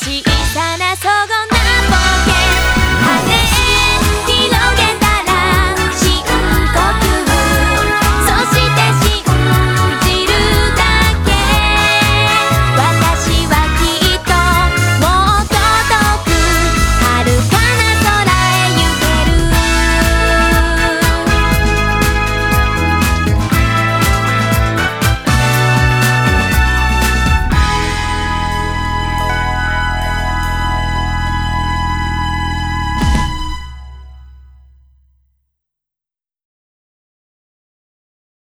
小さなそ厳な冒険。